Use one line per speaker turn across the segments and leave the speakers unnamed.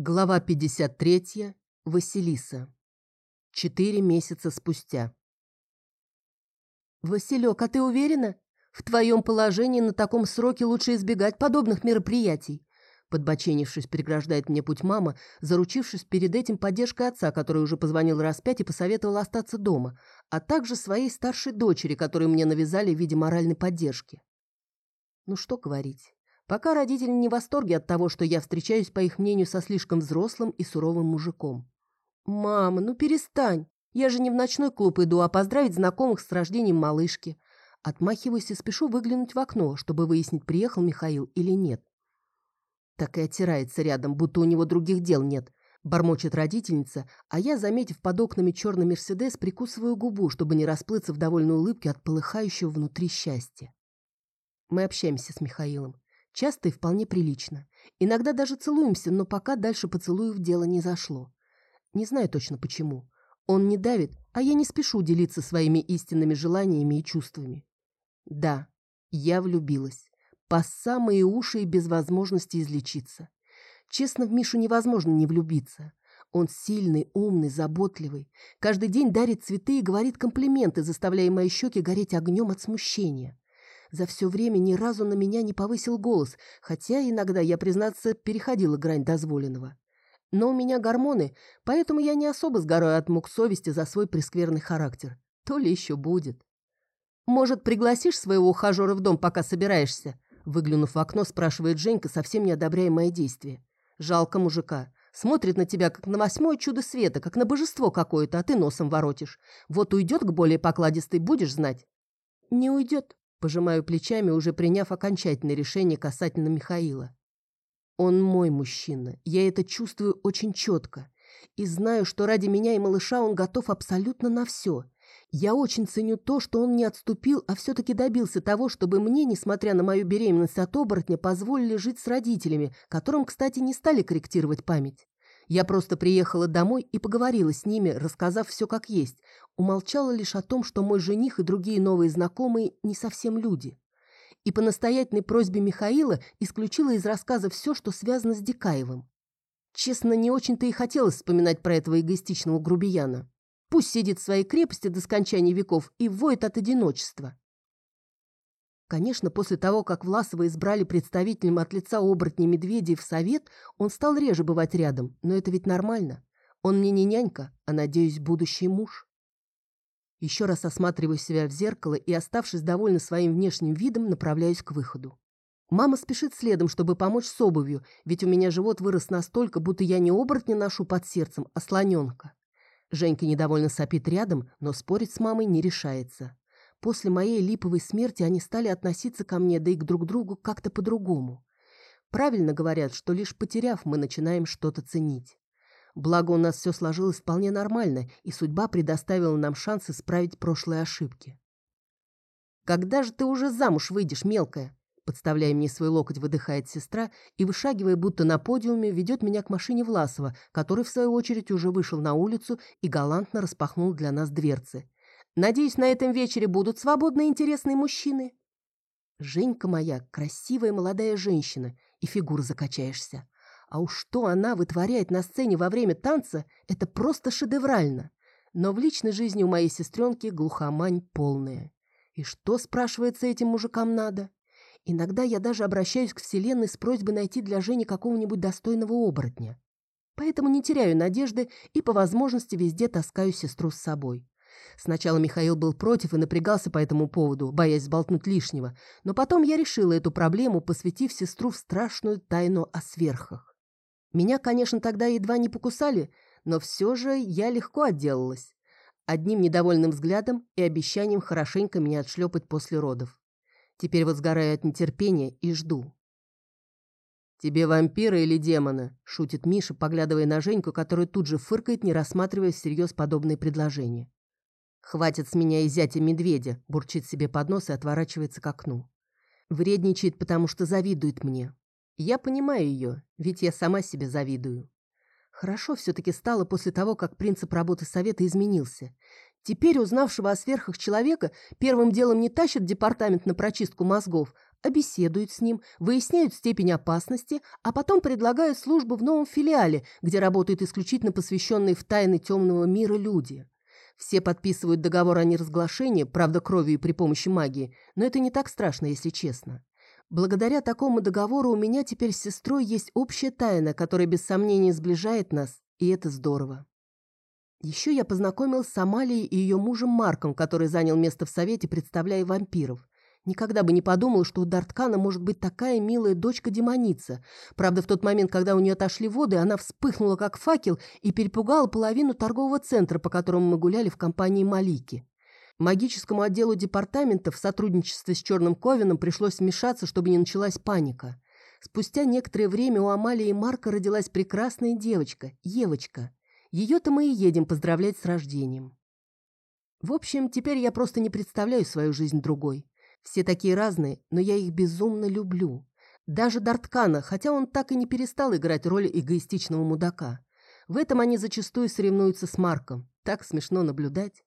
Глава 53. Василиса. Четыре месяца спустя.
«Василек, а ты уверена? В твоем положении на таком сроке лучше избегать подобных мероприятий», подбоченившись, преграждает мне путь мама, заручившись перед этим поддержкой отца, который уже позвонил раз пять и посоветовал остаться дома, а также своей старшей дочери, которую мне навязали в виде моральной поддержки. Ну что говорить. Пока родители не в восторге от того, что я встречаюсь, по их мнению, со слишком взрослым и суровым мужиком. «Мама, ну перестань! Я же не в ночной клуб иду, а поздравить знакомых с рождением малышки». Отмахиваюсь и спешу выглянуть в окно, чтобы выяснить, приехал Михаил или нет. Так и оттирается рядом, будто у него других дел нет. Бормочет родительница, а я, заметив под окнами черный Мерседес, прикусываю губу, чтобы не расплыться в довольной улыбке от полыхающего внутри счастья. Мы общаемся с Михаилом. Часто и вполне прилично. Иногда даже целуемся, но пока дальше поцелуев дело не зашло. Не знаю точно почему. Он не давит, а я не спешу делиться своими истинными желаниями и чувствами. Да, я влюбилась. По самые уши и без возможности излечиться. Честно, в Мишу невозможно не влюбиться. Он сильный, умный, заботливый. Каждый день дарит цветы и говорит комплименты, заставляя мои щеки гореть огнем от смущения за все время ни разу на меня не повысил голос, хотя иногда, я, признаться, переходила грань дозволенного. Но у меня гормоны, поэтому я не особо сгораю от мук совести за свой прескверный характер. То ли еще будет. «Может, пригласишь своего ухажера в дом, пока собираешься?» Выглянув в окно, спрашивает Женька, совсем не одобряя мои действия. «Жалко мужика. Смотрит на тебя, как на восьмое чудо света, как на божество какое-то, а ты носом воротишь. Вот уйдет к более покладистой, будешь знать?» «Не уйдет», Пожимаю плечами, уже приняв окончательное решение касательно Михаила. Он мой мужчина, я это чувствую очень четко. И знаю, что ради меня и малыша он готов абсолютно на все. Я очень ценю то, что он не отступил, а все-таки добился того, чтобы мне, несмотря на мою беременность от оборотня, позволили жить с родителями, которым, кстати, не стали корректировать память. Я просто приехала домой и поговорила с ними, рассказав все как есть. Умолчала лишь о том, что мой жених и другие новые знакомые не совсем люди. И по настоятельной просьбе Михаила исключила из рассказа все, что связано с Дикаевым. Честно, не очень-то и хотелось вспоминать про этого эгоистичного грубияна. Пусть сидит в своей крепости до скончания веков и воет от одиночества. Конечно, после того, как Власова избрали представителем от лица оборотней медведей в совет, он стал реже бывать рядом, но это ведь нормально. Он мне не нянька, а, надеюсь, будущий муж. Еще раз осматриваю себя в зеркало и, оставшись довольна своим внешним видом, направляюсь к выходу. Мама спешит следом, чтобы помочь с обувью, ведь у меня живот вырос настолько, будто я не оборотня ношу под сердцем, а слоненка. Женька недовольно сопит рядом, но спорить с мамой не решается. После моей липовой смерти они стали относиться ко мне, да и к друг другу как-то по-другому. Правильно говорят, что лишь потеряв, мы начинаем что-то ценить. Благо, у нас все сложилось вполне нормально, и судьба предоставила нам шанс исправить прошлые ошибки. «Когда же ты уже замуж выйдешь, мелкая?» Подставляя мне свой локоть, выдыхает сестра и, вышагивая будто на подиуме, ведет меня к машине Власова, который, в свою очередь, уже вышел на улицу и галантно распахнул для нас дверцы. Надеюсь, на этом вечере будут свободные интересные мужчины. Женька моя красивая молодая женщина, и фигур закачаешься. А уж что она вытворяет на сцене во время танца, это просто шедеврально. Но в личной жизни у моей сестренки глухомань полная. И что, спрашивается, этим мужикам надо? Иногда я даже обращаюсь к Вселенной с просьбой найти для Жени какого-нибудь достойного оборотня. Поэтому не теряю надежды и по возможности везде таскаю сестру с собой. Сначала Михаил был против и напрягался по этому поводу, боясь сболтнуть лишнего, но потом я решила эту проблему, посвятив сестру в страшную тайну о сверхах. Меня, конечно, тогда едва не покусали, но все же я легко отделалась. Одним недовольным взглядом и обещанием хорошенько меня отшлепать после родов. Теперь вот сгораю от нетерпения и жду. «Тебе вампиры или демоны?» – шутит Миша, поглядывая на Женьку, которая тут же фыркает, не рассматривая всерьез подобные предложения. «Хватит с меня и зятя медведя», – бурчит себе под нос и отворачивается к окну. Вредничает, потому что завидует мне. Я понимаю ее, ведь я сама себе завидую. Хорошо все-таки стало после того, как принцип работы совета изменился. Теперь узнавшего о сверхах человека первым делом не тащат департамент на прочистку мозгов, обеседуют с ним, выясняют степень опасности, а потом предлагают службу в новом филиале, где работают исключительно посвященные в тайны темного мира люди. Все подписывают договор о неразглашении, правда, кровью и при помощи магии, но это не так страшно, если честно. Благодаря такому договору у меня теперь с сестрой есть общая тайна, которая без сомнения сближает нас, и это здорово. Еще я познакомился с Амалией и ее мужем Марком, который занял место в совете, представляя вампиров. Никогда бы не подумал, что у Дарткана может быть такая милая дочка-демоница. Правда, в тот момент, когда у нее отошли воды, она вспыхнула как факел и перепугала половину торгового центра, по которому мы гуляли в компании Малики. Магическому отделу департамента в сотрудничестве с Черным Ковином пришлось вмешаться, чтобы не началась паника. Спустя некоторое время у Амалии и Марка родилась прекрасная девочка, Евочка. Ее-то мы и едем поздравлять с рождением. В общем, теперь я просто не представляю свою жизнь другой. Все такие разные, но я их безумно люблю. Даже Дарткана, хотя он так и не перестал играть роль эгоистичного мудака. В этом они зачастую соревнуются с Марком. Так смешно наблюдать.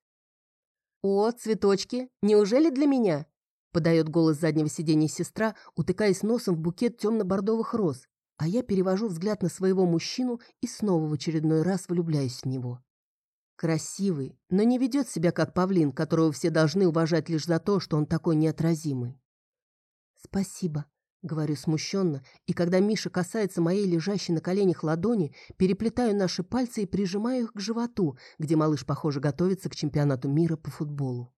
«О, цветочки! Неужели для меня?» Подает голос заднего сиденья сестра, утыкаясь носом в букет темно-бордовых роз, а я перевожу взгляд на своего мужчину и снова в очередной раз влюбляюсь в него. Красивый, но не ведет себя как павлин, которого все должны уважать лишь за то, что он такой неотразимый. «Спасибо», — говорю смущенно, и когда Миша касается моей лежащей на коленях ладони, переплетаю наши пальцы и прижимаю их к животу, где малыш, похоже, готовится к чемпионату мира по футболу.